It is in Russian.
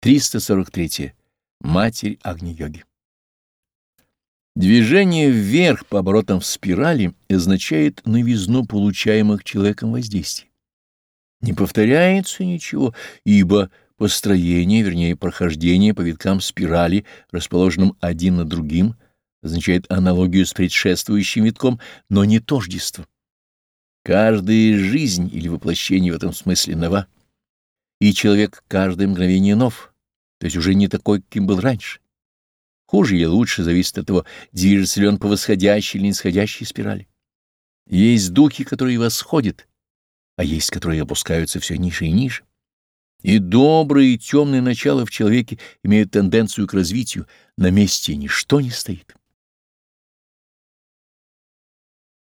343. Матерь Агни-йоги. Движение вверх по оборотам в спирали означает новизну получаемых человеком воздействий. Не повторяется ничего, ибо построение, вернее прохождение по виткам спирали, расположенным один над другим, означает аналогию с предшествующим витком, но не тождество. Каждая жизнь или воплощение в этом смысле нова, и человек каждое мгновение нов — то есть уже не такой, каким был раньше. Хуже или лучше зависит от того, движется ли он по восходящей или нисходящей спирали. Есть духи, которые восходят, а есть, которые опускаются все ниже и ниже. И добрые и темные начала в человеке имеют тенденцию к развитию, на месте ничто не стоит.